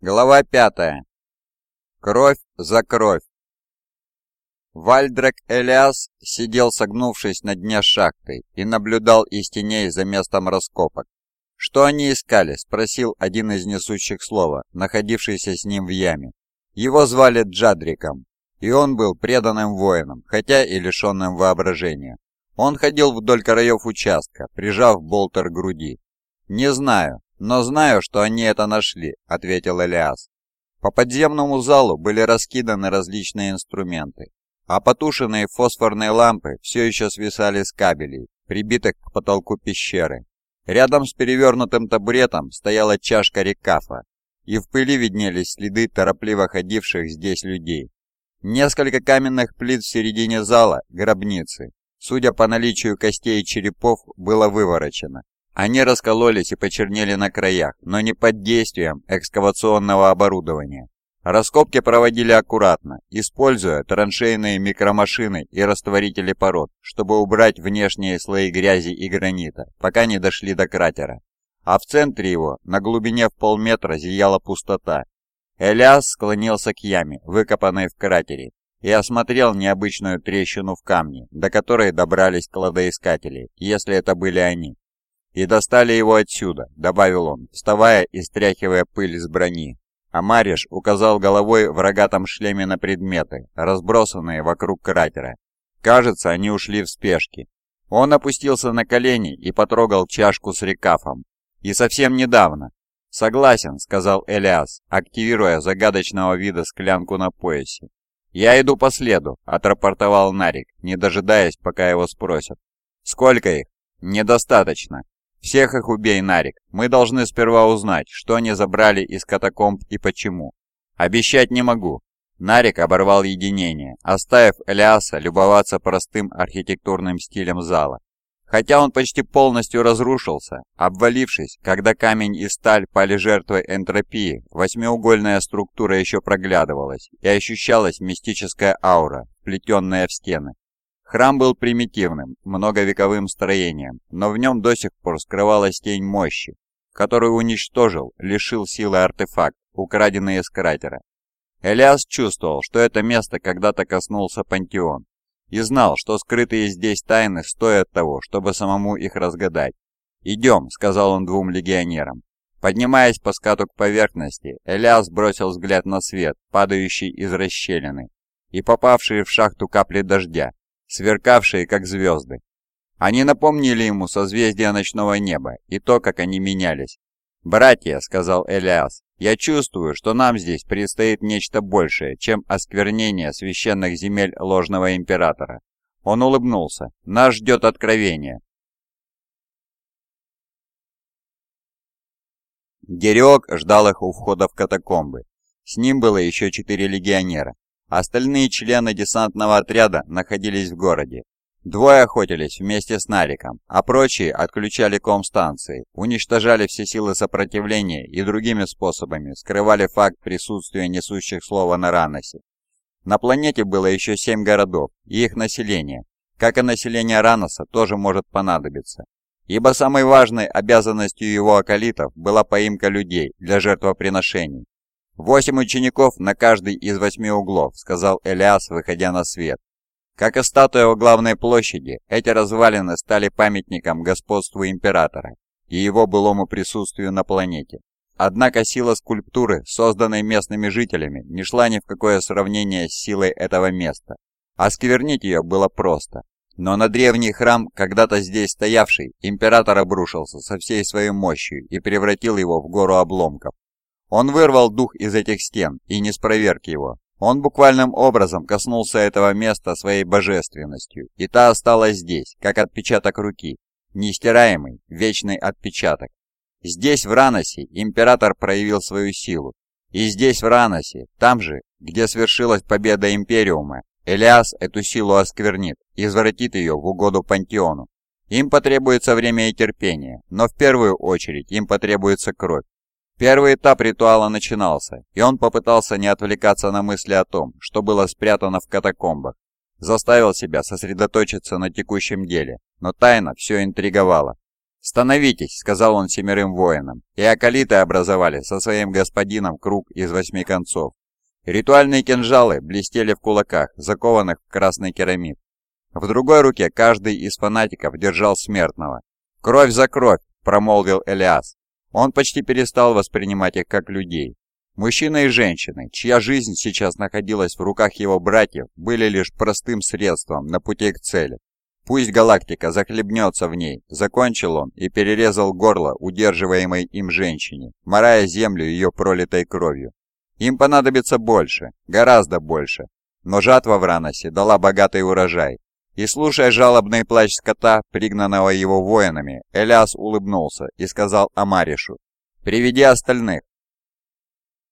Глава пятая. Кровь за кровь. Вальдрек Элиас сидел согнувшись на дне шахты и наблюдал из теней за местом раскопок. «Что они искали?» – спросил один из несущих слова, находившийся с ним в яме. Его звали Джадриком, и он был преданным воином, хотя и лишенным воображения. Он ходил вдоль краев участка, прижав болтер к груди. «Не знаю, но знаю, что они это нашли», — ответил Элиас. По подземному залу были раскиданы различные инструменты, а потушенные фосфорные лампы все еще свисали с кабелей, прибитых к потолку пещеры. Рядом с перевернутым табуретом стояла чашка рекафа, и в пыли виднелись следы торопливо ходивших здесь людей. Несколько каменных плит в середине зала, гробницы, судя по наличию костей и черепов, было выворочено. Они раскололись и почернели на краях, но не под действием экскавационного оборудования. Раскопки проводили аккуратно, используя траншейные микромашины и растворители пород, чтобы убрать внешние слои грязи и гранита, пока не дошли до кратера. А в центре его, на глубине в полметра, зияла пустота. Элиас склонился к яме, выкопанной в кратере, и осмотрел необычную трещину в камне, до которой добрались кладоискатели, если это были они. «И достали его отсюда», — добавил он, вставая и стряхивая пыль с брони. А указал головой в рогатом шлеме на предметы, разбросанные вокруг кратера. Кажется, они ушли в спешке. Он опустился на колени и потрогал чашку с рекафом. И совсем недавно. «Согласен», — сказал Элиас, активируя загадочного вида склянку на поясе. «Я иду по следу», — отрапортовал Нарик, не дожидаясь, пока его спросят. «Сколько их?» «Недостаточно. «Всех их убей, Нарик. Мы должны сперва узнать, что они забрали из катакомб и почему. Обещать не могу». Нарик оборвал единение, оставив Элиаса любоваться простым архитектурным стилем зала. Хотя он почти полностью разрушился, обвалившись, когда камень и сталь пали жертвой энтропии, восьмиугольная структура еще проглядывалась и ощущалась мистическая аура, плетенная в стены. Храм был примитивным, многовековым строением, но в нем до сих пор скрывалась тень мощи, которую уничтожил, лишил силы артефакт, украденный из кратера. Элиас чувствовал, что это место когда-то коснулся пантеон, и знал, что скрытые здесь тайны стоят того, чтобы самому их разгадать. «Идем», — сказал он двум легионерам. Поднимаясь по скату к поверхности, Элиас бросил взгляд на свет, падающий из расщелины, и попавшие в шахту капли дождя, сверкавшие как звезды. Они напомнили ему созвездия ночного неба и то, как они менялись. «Братья», — сказал Элиас, — «я чувствую, что нам здесь предстоит нечто большее, чем осквернение священных земель ложного императора». Он улыбнулся. «Нас ждет откровение». Гериок ждал их у входа в катакомбы. С ним было еще четыре легионера, Остальные члены десантного отряда находились в городе. Двое охотились вместе с Нариком, а прочие отключали комстанции, уничтожали все силы сопротивления и другими способами скрывали факт присутствия несущих слова на Раносе. На планете было еще семь городов, и их население, как и население Раноса, тоже может понадобиться. Ибо самой важной обязанностью его околитов была поимка людей для жертвоприношений, «Восемь учеников на каждый из восьми углов», — сказал Элиас, выходя на свет. Как и статуя у главной площади, эти развалины стали памятником господству императора и его былому присутствию на планете. Однако сила скульптуры, созданной местными жителями, не шла ни в какое сравнение с силой этого места. Осквернить ее было просто. Но на древний храм, когда-то здесь стоявший, император обрушился со всей своей мощью и превратил его в гору обломков. Он вырвал дух из этих стен и не спроверг его. Он буквальным образом коснулся этого места своей божественностью, и та осталась здесь, как отпечаток руки, нестираемый, вечный отпечаток. Здесь, в Раносе, император проявил свою силу. И здесь, в Раносе, там же, где свершилась победа Империума, Элиас эту силу осквернит извратит ее в угоду Пантеону. Им потребуется время и терпение, но в первую очередь им потребуется кровь. Первый этап ритуала начинался, и он попытался не отвлекаться на мысли о том, что было спрятано в катакомбах. Заставил себя сосредоточиться на текущем деле, но тайна все интриговала. «Становитесь», — сказал он семерым воинам, и акалиты образовали со своим господином круг из восьми концов. Ритуальные кинжалы блестели в кулаках, закованных в красный керамид. В другой руке каждый из фанатиков держал смертного. «Кровь за кровь!» – промолвил Элиас. Он почти перестал воспринимать их как людей. Мужчины и женщины, чья жизнь сейчас находилась в руках его братьев, были лишь простым средством на пути к цели. Пусть галактика захлебнется в ней, закончил он и перерезал горло удерживаемой им женщине, морая землю ее пролитой кровью. Им понадобится больше, гораздо больше. Но жатва в Раносе дала богатый урожай. И слушая жалобный плач скота, пригнанного его воинами, Элиас улыбнулся и сказал Амаришу, «Приведи остальных».